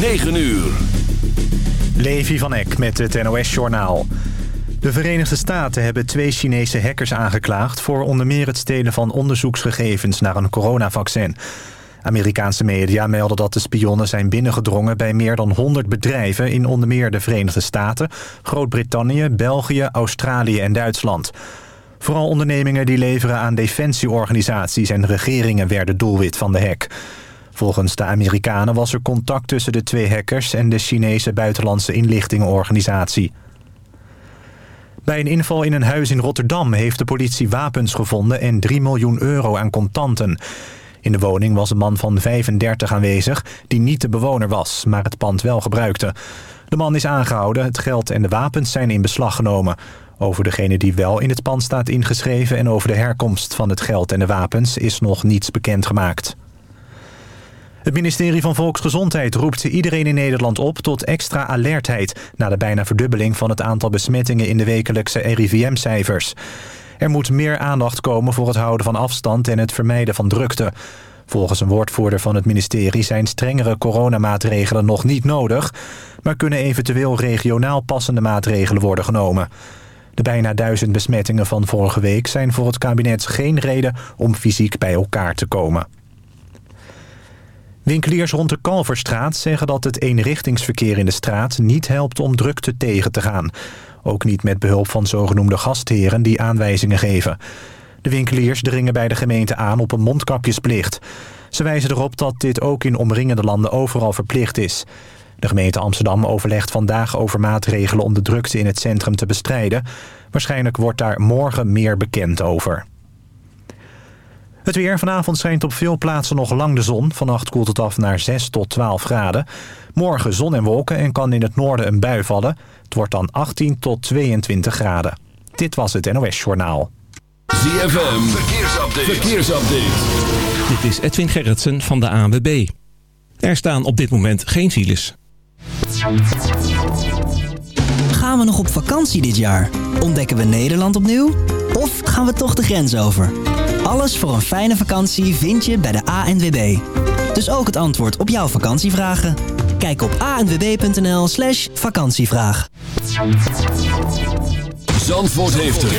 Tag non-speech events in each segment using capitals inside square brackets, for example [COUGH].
9 uur. Levi van Eck met het NOS-journaal. De Verenigde Staten hebben twee Chinese hackers aangeklaagd... voor onder meer het stelen van onderzoeksgegevens naar een coronavaccin. Amerikaanse media melden dat de spionnen zijn binnengedrongen... bij meer dan 100 bedrijven in onder meer de Verenigde Staten... Groot-Brittannië, België, Australië en Duitsland. Vooral ondernemingen die leveren aan defensieorganisaties en regeringen... werden doelwit van de hack. Volgens de Amerikanen was er contact tussen de twee hackers... en de Chinese buitenlandse inlichtingenorganisatie. Bij een inval in een huis in Rotterdam heeft de politie wapens gevonden... en 3 miljoen euro aan contanten. In de woning was een man van 35 aanwezig die niet de bewoner was... maar het pand wel gebruikte. De man is aangehouden, het geld en de wapens zijn in beslag genomen. Over degene die wel in het pand staat ingeschreven... en over de herkomst van het geld en de wapens is nog niets bekendgemaakt. Het ministerie van Volksgezondheid roept iedereen in Nederland op tot extra alertheid... na de bijna verdubbeling van het aantal besmettingen in de wekelijkse RIVM-cijfers. Er moet meer aandacht komen voor het houden van afstand en het vermijden van drukte. Volgens een woordvoerder van het ministerie zijn strengere coronamaatregelen nog niet nodig... maar kunnen eventueel regionaal passende maatregelen worden genomen. De bijna duizend besmettingen van vorige week zijn voor het kabinet geen reden om fysiek bij elkaar te komen. Winkeliers rond de Kalverstraat zeggen dat het eenrichtingsverkeer in de straat niet helpt om drukte tegen te gaan. Ook niet met behulp van zogenoemde gastheren die aanwijzingen geven. De winkeliers dringen bij de gemeente aan op een mondkapjesplicht. Ze wijzen erop dat dit ook in omringende landen overal verplicht is. De gemeente Amsterdam overlegt vandaag over maatregelen om de drukte in het centrum te bestrijden. Waarschijnlijk wordt daar morgen meer bekend over. Het weer. Vanavond schijnt op veel plaatsen nog lang de zon. Vannacht koelt het af naar 6 tot 12 graden. Morgen zon en wolken en kan in het noorden een bui vallen. Het wordt dan 18 tot 22 graden. Dit was het NOS Journaal. ZFM. Verkeersupdate. Verkeersupdate. Dit is Edwin Gerritsen van de ANWB. Er staan op dit moment geen files. Gaan we nog op vakantie dit jaar? Ontdekken we Nederland opnieuw? Of gaan we toch de grens over? Alles voor een fijne vakantie vind je bij de ANWB. Dus ook het antwoord op jouw vakantievragen? Kijk op anwb.nl slash vakantievraag. Zandvoort heeft het.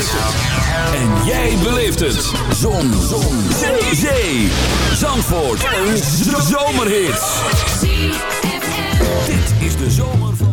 En jij beleeft het. Zon. Zon. Zee. Zee. Zandvoort. Een zomerhit. Dit is de zomer van...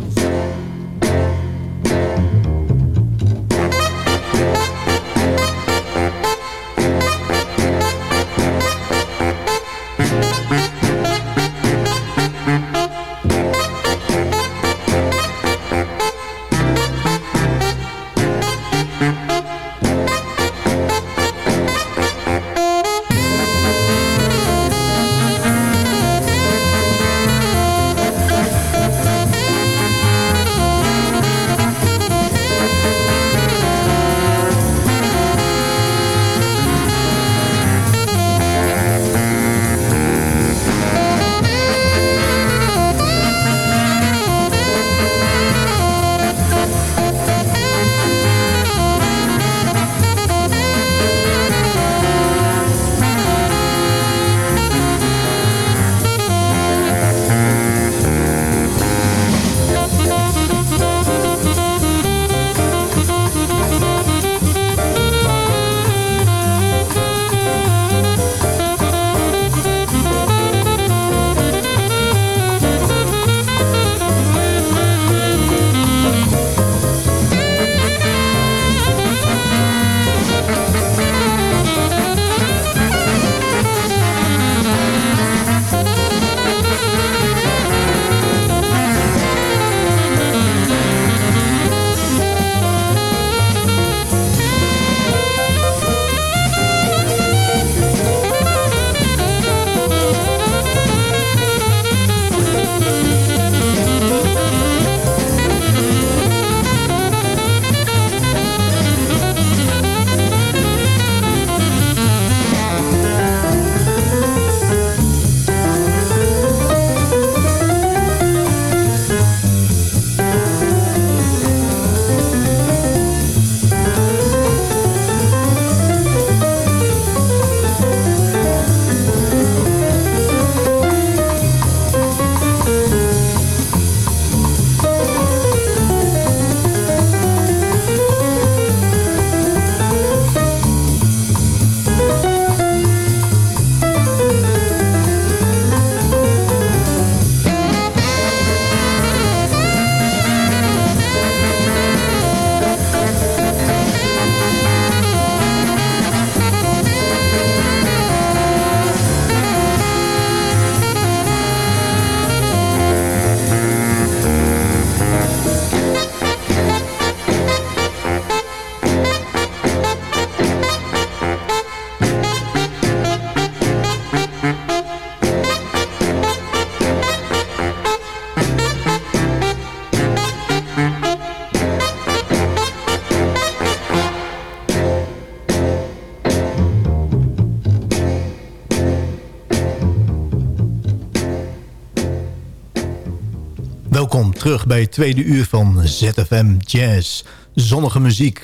bij het tweede uur van ZFM Jazz. Zonnige muziek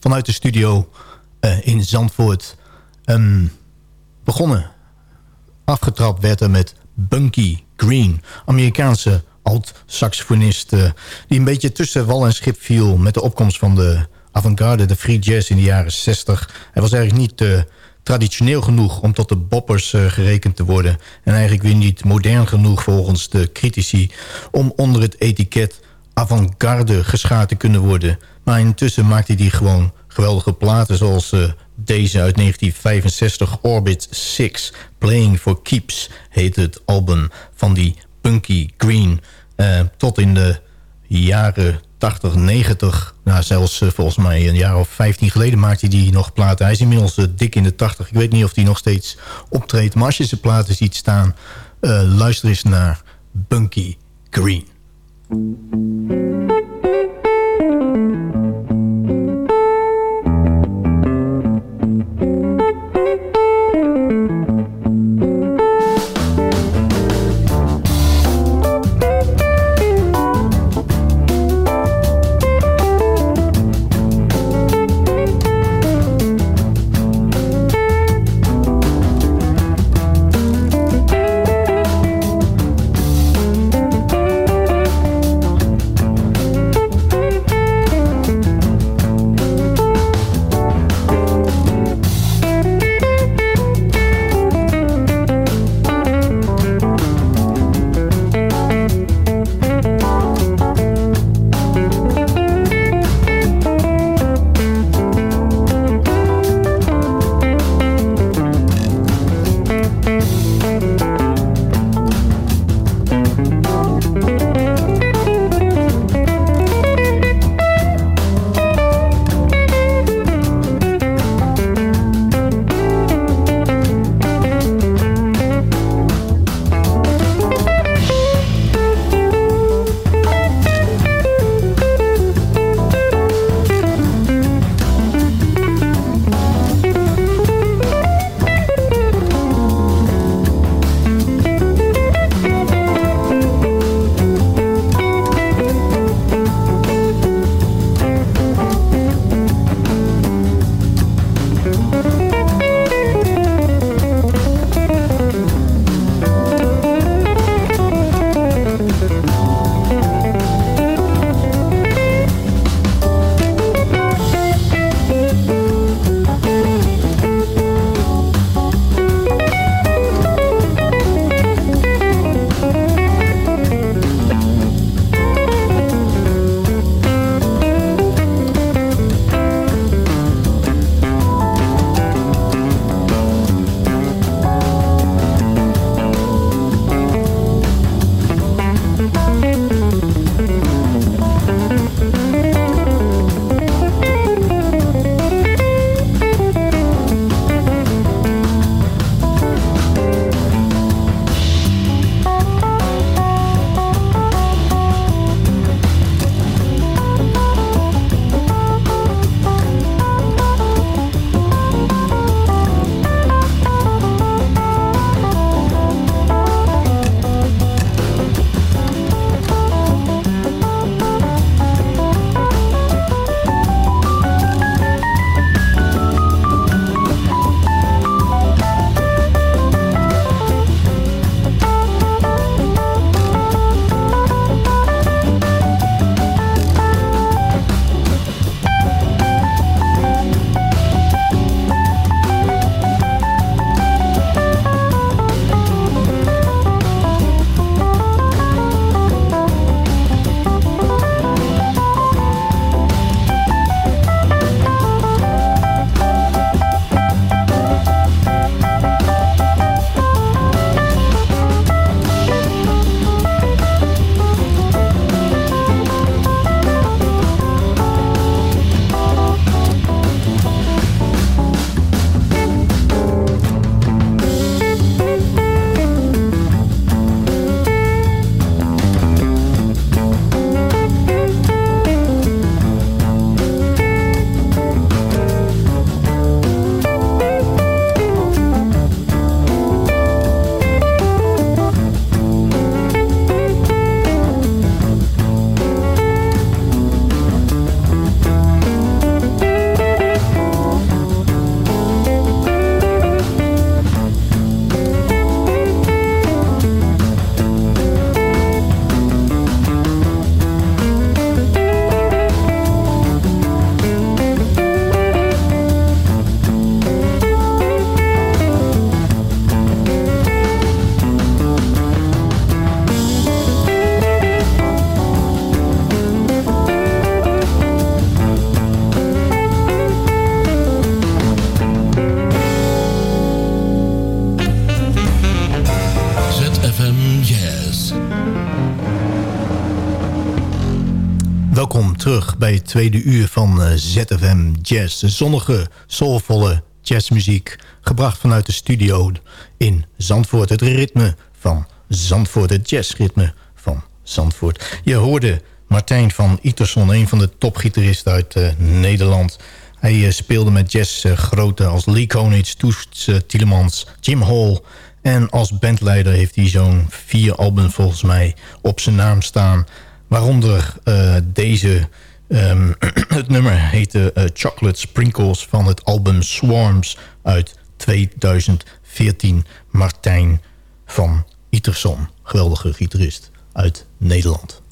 vanuit de studio uh, in Zandvoort. Um, begonnen, afgetrapt werd er met Bunky Green. Amerikaanse alt-saxofonist uh, die een beetje tussen wal en schip viel... met de opkomst van de avant-garde, de free jazz in de jaren 60. Hij was eigenlijk niet... Uh, traditioneel genoeg om tot de boppers uh, gerekend te worden... en eigenlijk weer niet modern genoeg volgens de critici... om onder het etiket avant-garde geschaard te kunnen worden. Maar intussen maakte hij gewoon geweldige platen zoals uh, deze uit 1965, Orbit 6. Playing for Keeps heet het album van die Punky Green. Uh, tot in de jaren 80, 90, nou zelfs uh, volgens mij een jaar of 15 geleden maakte hij die nog platen. Hij is inmiddels uh, dik in de 80. Ik weet niet of hij nog steeds optreedt. Maar als je zijn platen ziet staan, uh, luister eens naar Bunky Green. Tweede uur van uh, ZFM Jazz. Zonnige, soulvolle jazzmuziek, gebracht vanuit de studio in Zandvoort. Het ritme van Zandvoort, het jazzritme van Zandvoort. Je hoorde Martijn van Iterson, een van de topgitaristen uit uh, Nederland... Hij uh, speelde met jazzgroten als Lee Konitz, Toets uh, Tielemans, Jim Hall... En als bandleider heeft hij zo'n vier albums volgens mij op zijn naam staan. Waaronder uh, deze... Um, [CLEARS THROAT] het nummer heette uh, Chocolate Sprinkles van het album Swarms uit 2014. Martijn van Iterson, geweldige gitarist uit Nederland.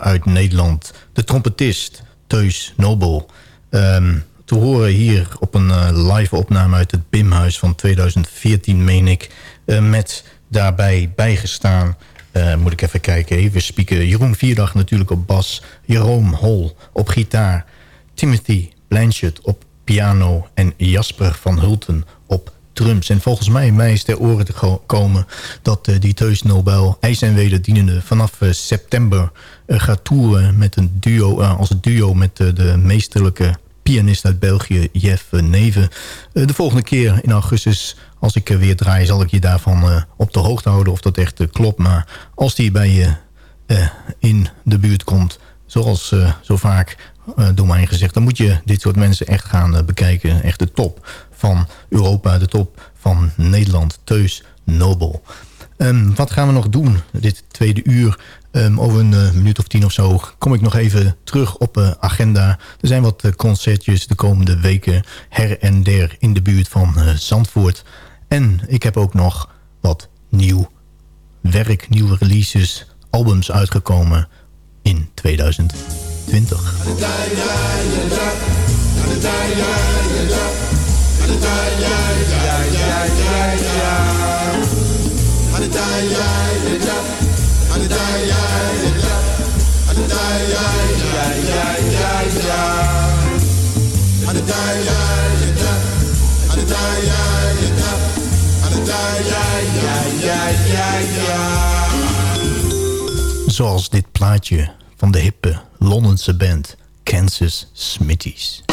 Uit Nederland. De trompetist Teus Nobel. Um, te horen hier op een uh, live opname uit het Bimhuis van 2014, meen ik. Uh, met daarbij bijgestaan, uh, moet ik even kijken, even spieken. Jeroen Vierdag natuurlijk op bas. Jeroen Hol op gitaar. Timothy Blanchett op piano. En Jasper van Hulten op drums. En volgens mij, mij is ter oren te komen dat die Teus Nobel IJs en wederdienende vanaf september gaat toeren met een duo, als een duo met de meesterlijke pianist uit België, Jeff Neven. de volgende keer in augustus, als ik weer draai, zal ik je daarvan op de hoogte houden of dat echt klopt. Maar als die bij je in de buurt komt, zoals zo vaak door mij gezegd... dan moet je dit soort mensen echt gaan bekijken. Echt de top van Europa, de top van Nederland, Teus Nobel. Um, wat gaan we nog doen dit tweede uur? Um, over een uh, minuut of tien of zo kom ik nog even terug op uh, agenda. Er zijn wat uh, concertjes de komende weken her en der in de buurt van Zandvoort. En ik heb ook nog wat nieuw werk, nieuwe releases, albums uitgekomen in 2020. Zoals dit plaatje van de hippe Londense band Kansas Smitties.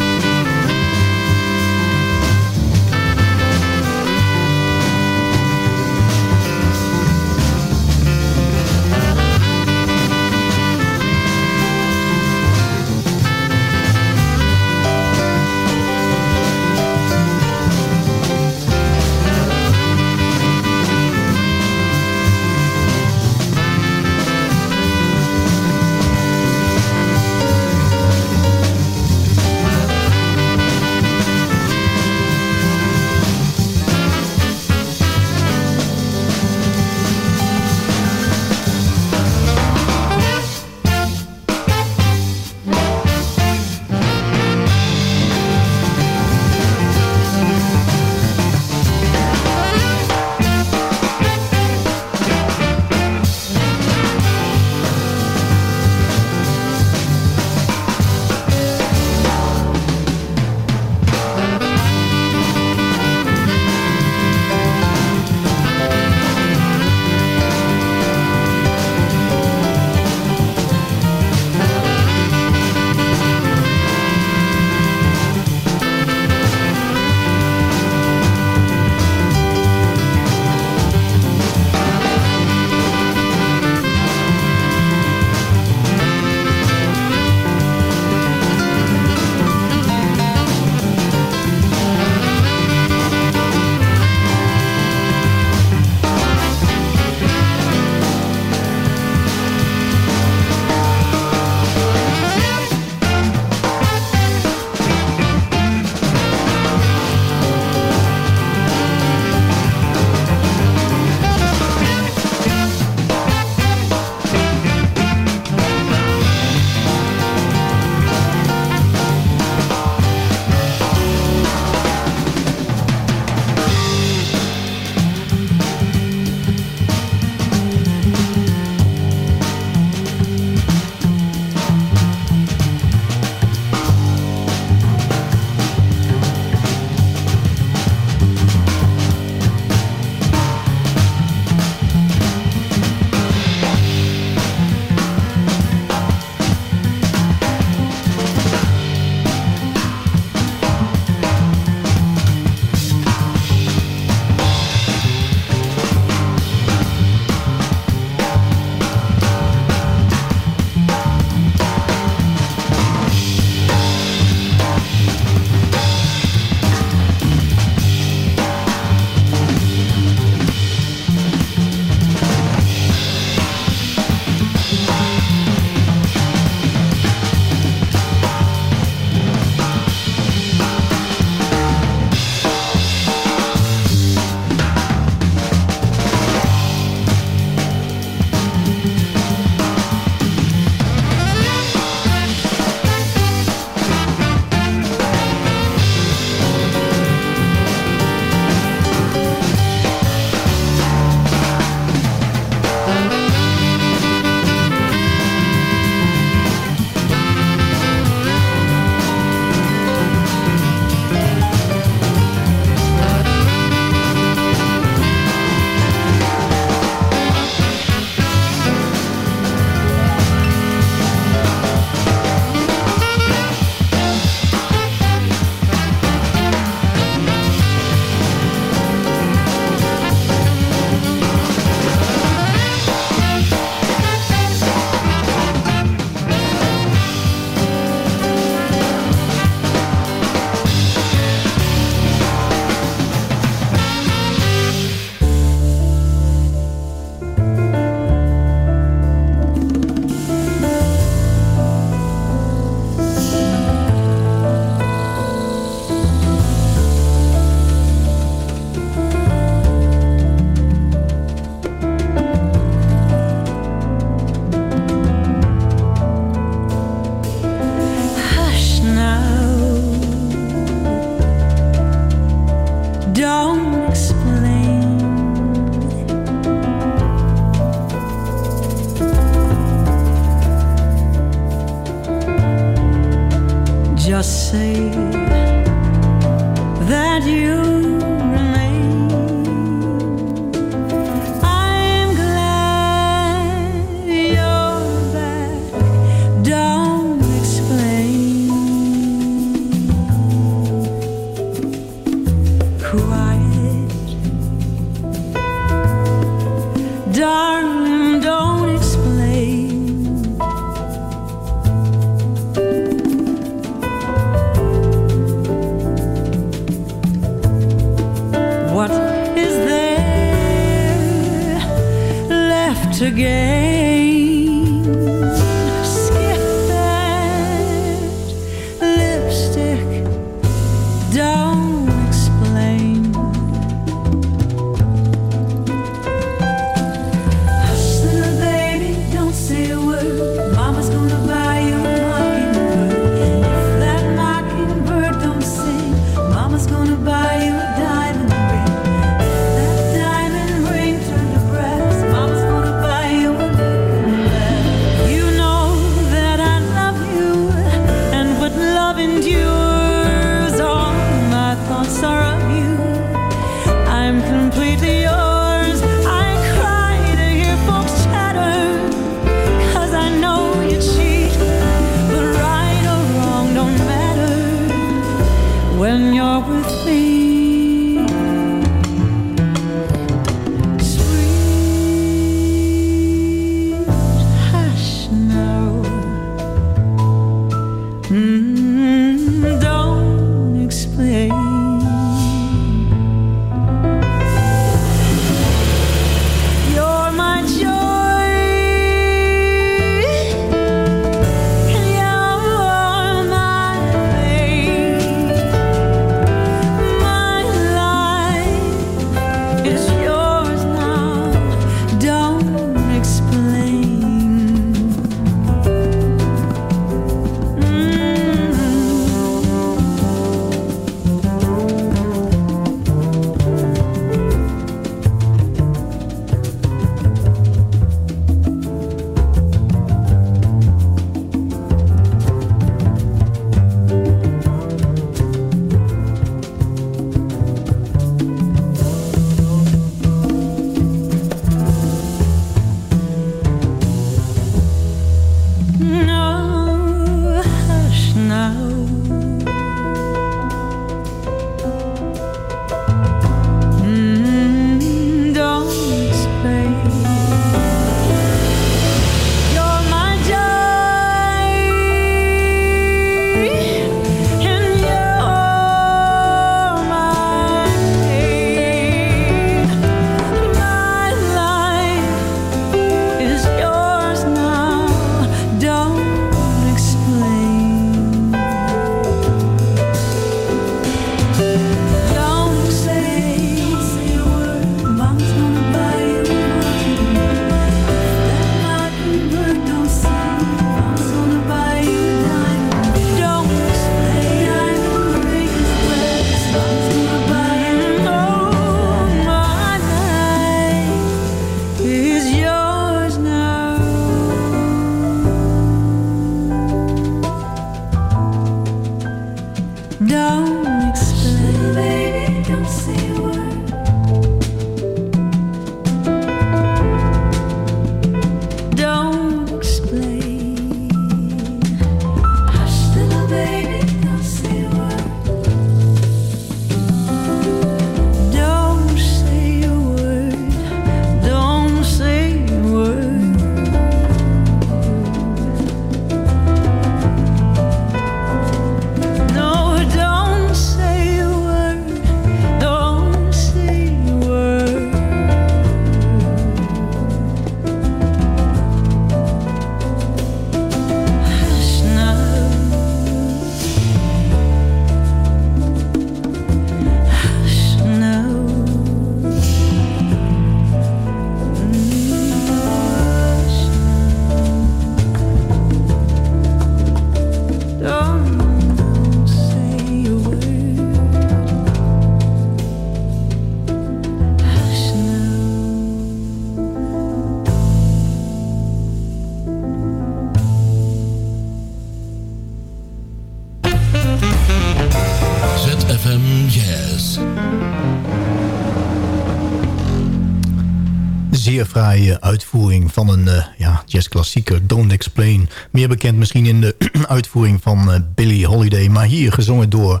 Ja, jazzklassieker, Don't Explain. Meer bekend misschien in de [CLEARS THROAT] uitvoering van uh, Billie Holiday. Maar hier gezongen door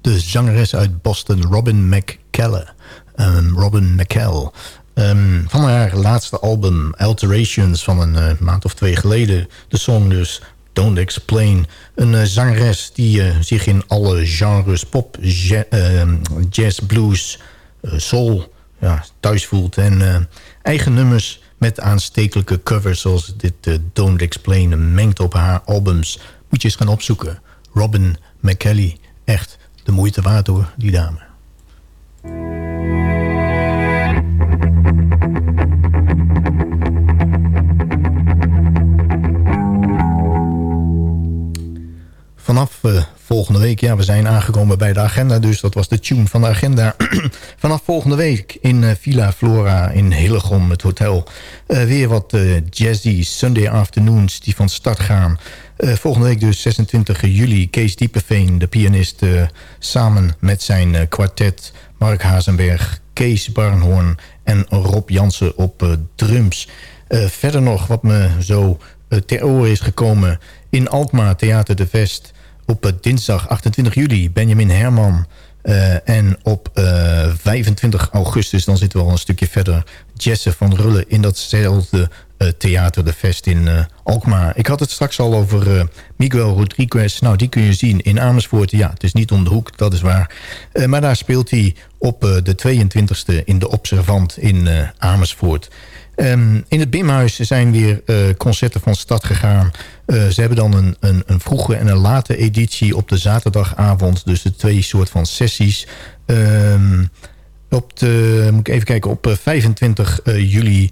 de zangeres uit Boston, Robin McKellen. Um, Robin McKell. Um, van haar laatste album, Alterations, van een uh, maand of twee geleden. De song dus Don't Explain. Een uh, zangeres die zich in alle genres, pop, ja, jazz, blues, soul ja, thuis voelt. En eigen nummers met aanstekelijke covers zoals dit Don't Explain mengt op haar albums. Moet je eens gaan opzoeken. Robin McKelly, echt de moeite waard hoor, die dame. Vanaf uh, volgende week, ja, we zijn aangekomen bij de agenda... dus dat was de tune van de agenda. [CLEARS THROAT] Vanaf volgende week in uh, Villa Flora in Hillegom, het hotel... Uh, weer wat jazzy Sunday afternoons die van start gaan... volgende week dus 26 juli, Kees Diepeveen, de pianist... samen met zijn kwartet Mark Hazenberg, Kees Barnhoorn en Rob Jansen op drums. verder nog wat me zo ter oren is gekomen... in Alkmaar Theater de Vest op dinsdag 28 juli Benjamin Herman. Uh, en op uh, eh, 25 augustus, dan zitten we al een stukje verder... Jesse van Rullen in datzelfde Theater de Vest in Alkmaar. Ik had het straks al over Miguel Rodriguez. Nou, die kun je zien in Amersfoort. Ja, het is niet om de hoek, dat is waar. maar daar speelt hij op de 22e in de Observant in Amersfoort. Um, in het Bimhuis zijn weer concerten van stad gegaan. Uh, ze hebben dan een, een, een, vroege en een late editie op de zaterdagavond. Dus de twee soort van sessies. Um, op de, moet ik even kijken, op 25 uh, juli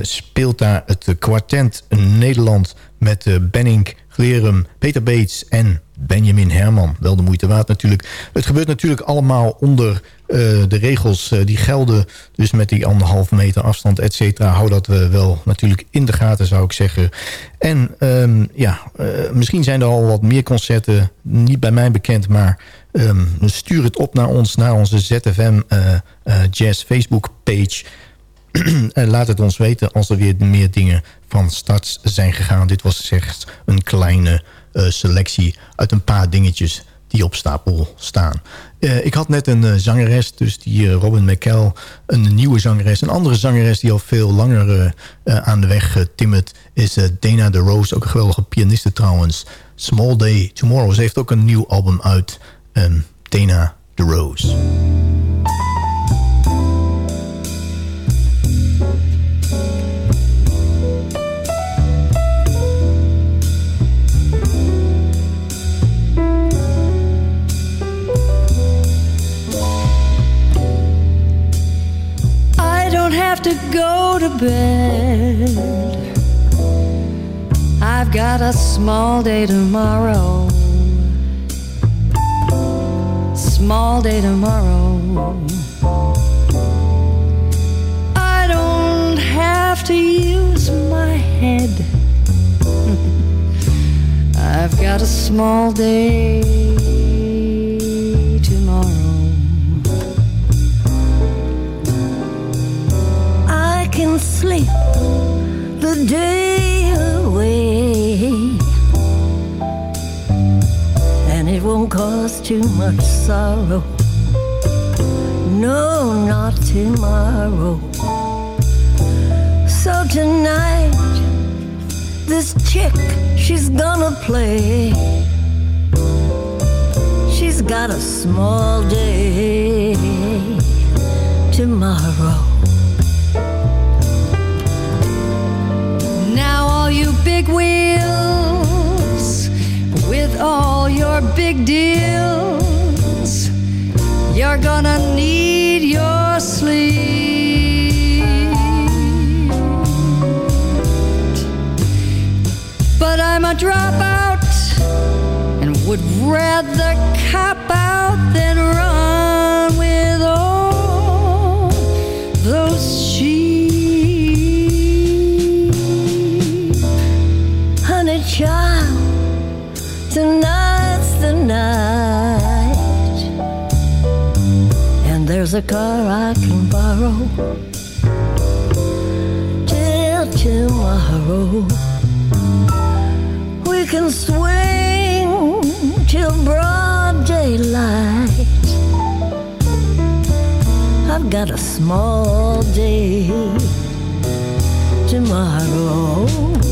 speelt daar het kwartet Nederland met Benning, Glerum, Peter Beets en Benjamin Herman. Wel de moeite waard natuurlijk. Het gebeurt natuurlijk allemaal onder uh, de regels uh, die gelden. Dus met die anderhalve meter afstand, et cetera. Hou dat uh, wel natuurlijk in de gaten, zou ik zeggen. En um, ja, misschien zijn er al wat meer concerten. Niet bij mij bekend, maar um, stuur het op naar ons, naar onze ZFM Jazz Facebook page. En [CLEARS THROAT] laat het ons weten als er weer meer dingen van start zijn gegaan. Dit was slechts een kleine uh, selectie uit een paar dingetjes die op stapel staan. Uh, ik had net een zangeres, dus die Robin McKell, een nieuwe zangeres. Een andere zangeres die al veel langer aan de weg timmert is Dana de Rose. Ook een geweldige pianiste trouwens. Small Day Tomorrow. Ze heeft ook een nieuw album uit. Um, Dana de Rose. Have to go to bed. I've got a small day tomorrow. Small day tomorrow. I don't have to use my head. [LAUGHS] I've got a small day sleep the day away. And it won't cause too much sorrow. No, not tomorrow. So tonight, this chick, she's gonna play. She's got a small day tomorrow. You big wheels with all your big deals. You're gonna need your sleep. But I'm a dropout and would rather cop out than run a car I can borrow. Till tomorrow. We can swing till broad daylight. I've got a small day tomorrow.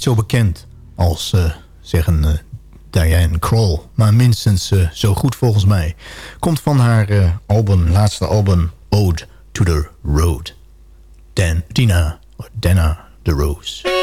Niet zo bekend als, eh, zeggen eh, Diane Kroll. Maar minstens eh, zo goed volgens mij. Komt van haar album, laatste album Ode to the Road. Dan, Dina, Dana de Rose.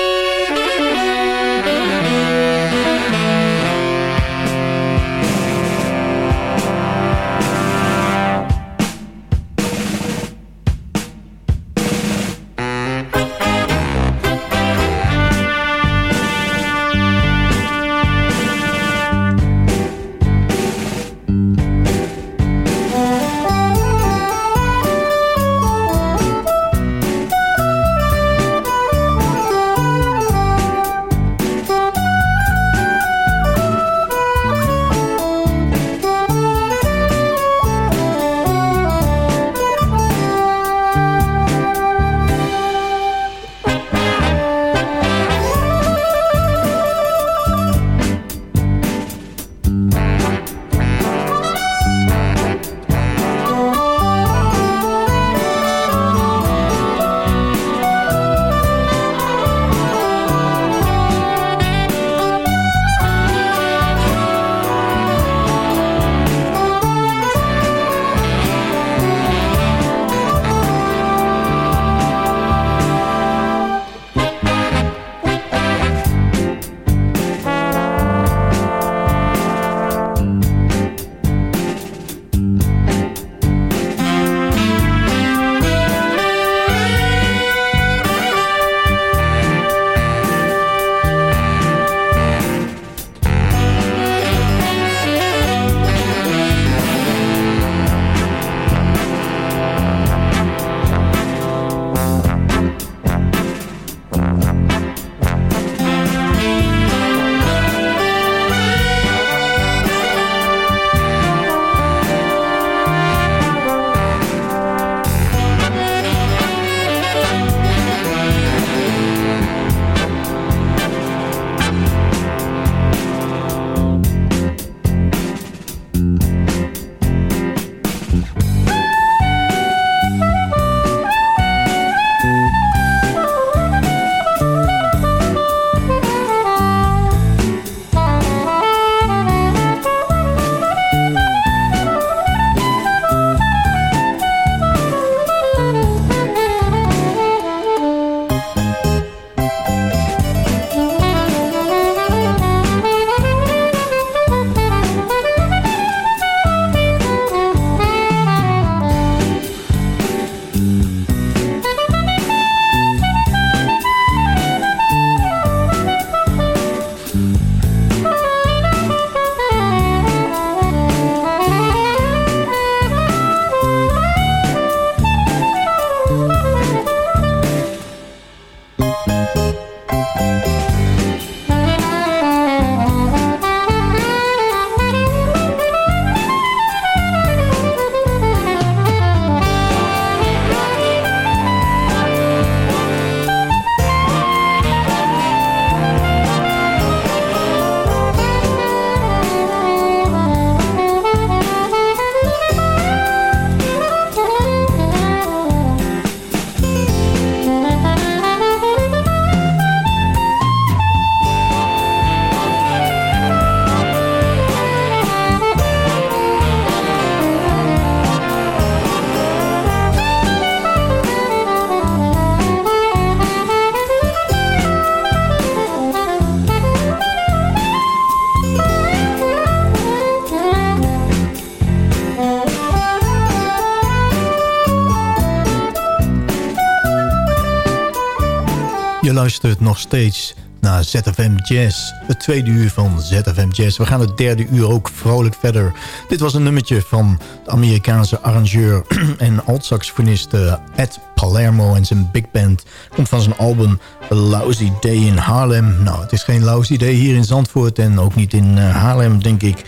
Luistert nog steeds naar ZFM Jazz. Het tweede uur van ZFM Jazz. We gaan het derde uur ook vrolijk verder. Dit was een nummertje van de Amerikaanse arrangeur [CLEARS THROAT] en alt-saxofonist eh, Ed Palermo en zijn big band. Komt van zijn album A Lousy Day in Haarlem. Nou, het is geen lousy day hier in Zandvoort en ook niet in uh, Haarlem, denk ik.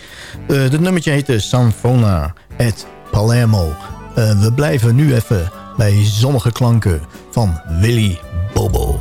Uh, dit nummertje heette Sanfona Ed Palermo. we blijven nu even bij zonnige klanken van Willy Bobo.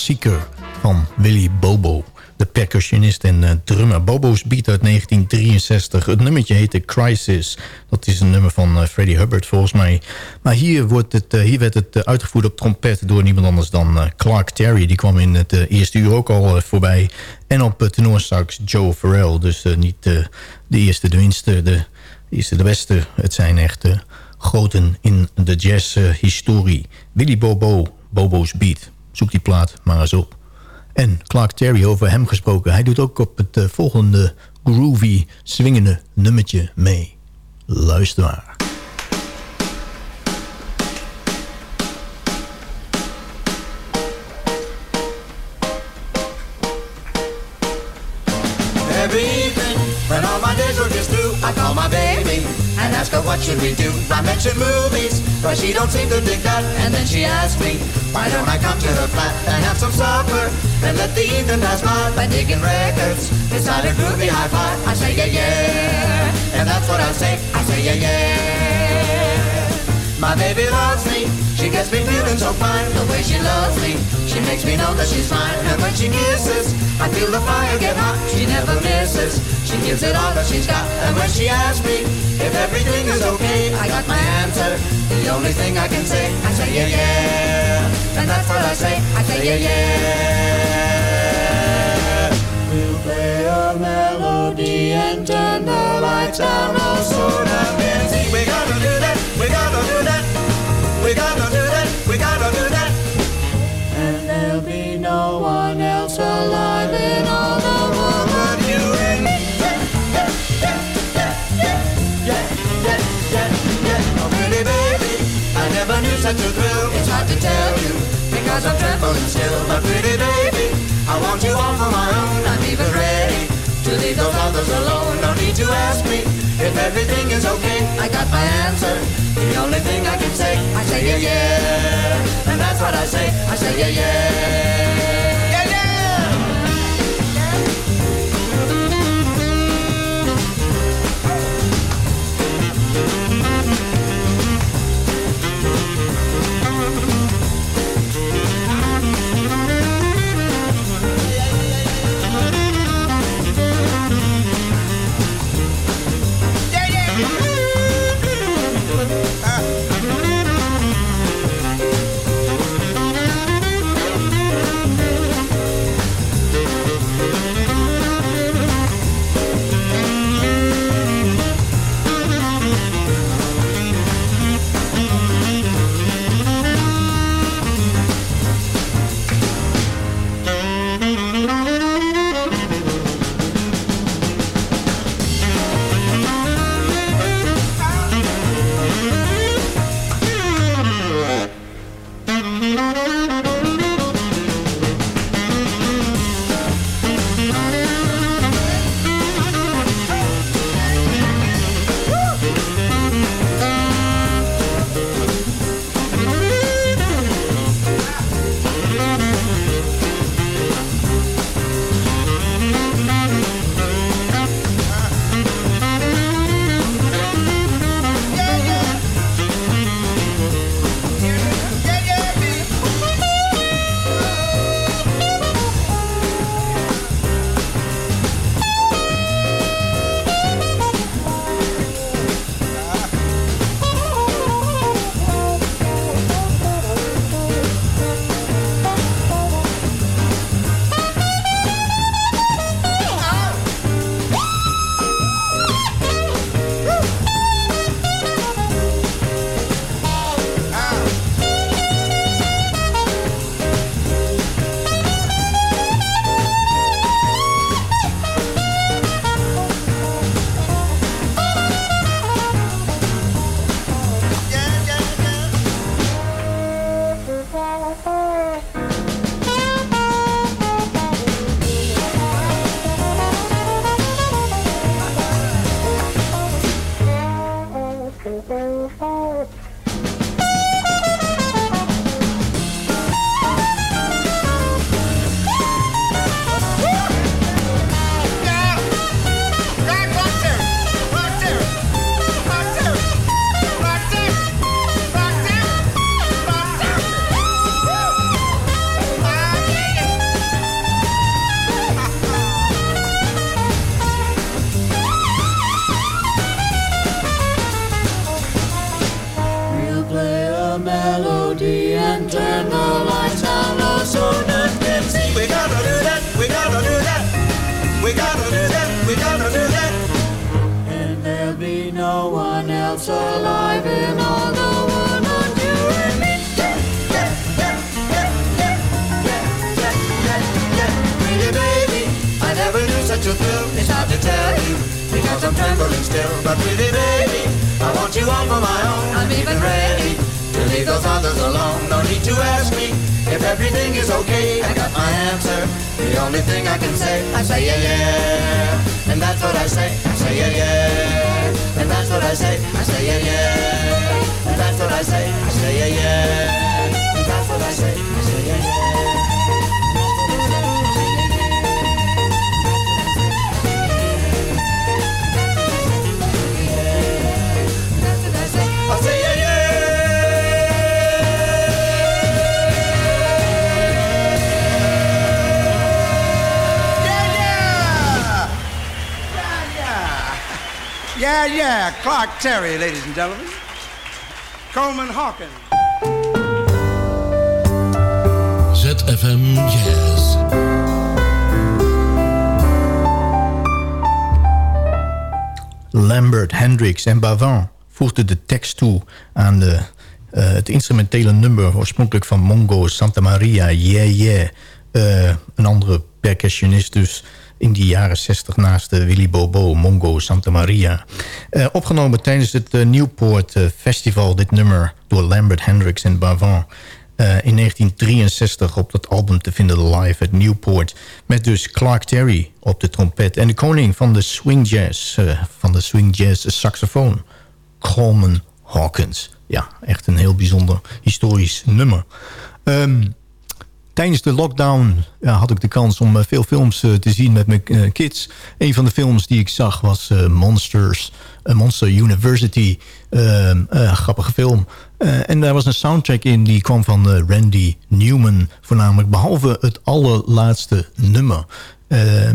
Klassieker van Willy Bobo. De percussionist en uh, drummer. Bobo's Beat uit 1963. Het nummertje heette Crisis. Dat is een nummer van uh, Freddie Hubbard volgens mij. Maar hier, wordt het, uh, hier werd het uitgevoerd op trompet door niemand anders dan Clark Terry. Die kwam in het eerste uur ook al voorbij. En op tenorsax Joe Farrell. Dus niet de eerste, de minste, de eerste, de beste. Het zijn echt groten in de jazzhistorie. Willy Bobo, Bobo's Beat. Zoek die plaat maar eens op. En Clark Terry over hem gesproken. Hij doet ook op het uh, volgende groovy, swingende nummertje mee. Luister maar. Ask her what should we do. I mention movies, but she don't seem to dig that. And then she asks me, why don't I come to her flat and have some supper and let the evening pass by by digging records inside a groovy hi-fi. I say yeah yeah, and that's what I say. I say yeah yeah. My baby loves me, she gets me feeling so fine. The way she loves me, she makes me know that she's fine. And when she kisses, I feel the fire get hot. She never misses, she gives it all that she's got. And when she asks me if everything is okay, I got my answer. The only thing I can say, I say yeah yeah. And that's what I say, I say yeah yeah. We'll play the and turn the lights down low so that we can see. We gotta do that, we gotta do that, we gotta do that, we gotta do that. And there'll be no one else alive in all the world but you and me. Yeah, yeah, yeah, yeah, yeah, yeah, yeah. Oh, pretty baby, I never knew such a thrill. It's hard to tell you because I'm trembling still, oh, but pretty baby, I want you all for my own. I'm even ready to leave those others alone. No need to ask me if everything is okay. I got my answer. The only thing I can say, I say yeah yeah, and that's what I say. I say yeah yeah. Yeah, you because I'm trembling still. But really, baby, I want you all for my own. I'm even ready to leave those others alone. No need to ask me if everything is okay. I got my answer. The only thing I can say, I say yeah yeah, and that's what I say. I say yeah yeah, and that's what I say. I say yeah yeah, and that's what I say. I say yeah yeah, and that's what I say. I say yeah yeah. Yeah, yeah, Clark Terry, ladies and gentlemen. Coleman Hawkins. ZFM Jazz. Lambert, Hendricks en Bavin voegden de tekst toe aan de, eh, het instrumentele nummer... oorspronkelijk van Mongo Santa Maria, Yeah Yeah. Eh, een andere percussionist dus in die jaren 60 naast uh, Willy Bobo, Mongo Santa Maria. Eh, opgenomen tijdens het eh, Newport Festival, dit nummer... door Lambert, Hendricks en Bavin... in 1963 op dat album te vinden live at Newport... met dus Clark Terry op de trompet... en de koning van de swing jazz, van de swing jazz saxofoon... Coleman Hawkins. Ja, echt een heel bijzonder historisch nummer. Ehm, tijdens de lockdown had ik de kans om eh, veel films eh, te zien met mijn eh, kids. Een van de films die ik zag was Monsters, Monster University. Ehm, grappige film. en daar was een soundtrack in die kwam van Randy Newman voornamelijk. Behalve het allerlaatste nummer.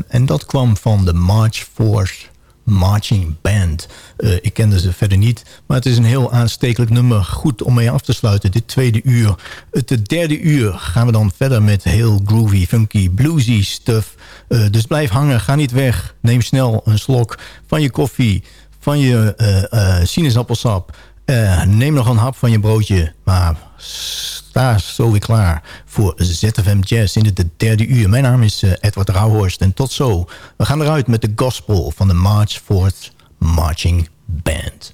en dat kwam van de March Force Marching Band. Uh, ik kende ze verder niet, maar het is een heel aanstekelijk nummer. Goed om mee af te sluiten, dit tweede uur. Het derde uur gaan we dan verder met heel groovy, funky, bluesy stuff. Uh, dus blijf hangen, ga niet weg. Neem snel een slok van je koffie, van je uh, sinaasappelsap. Neem nog een hap van je broodje, maar sta zo weer klaar voor ZFM Jazz in het derde uur. Mijn naam is Edward Rauhorst en tot zo. We gaan eruit met de gospel van de March Forth Marching Band.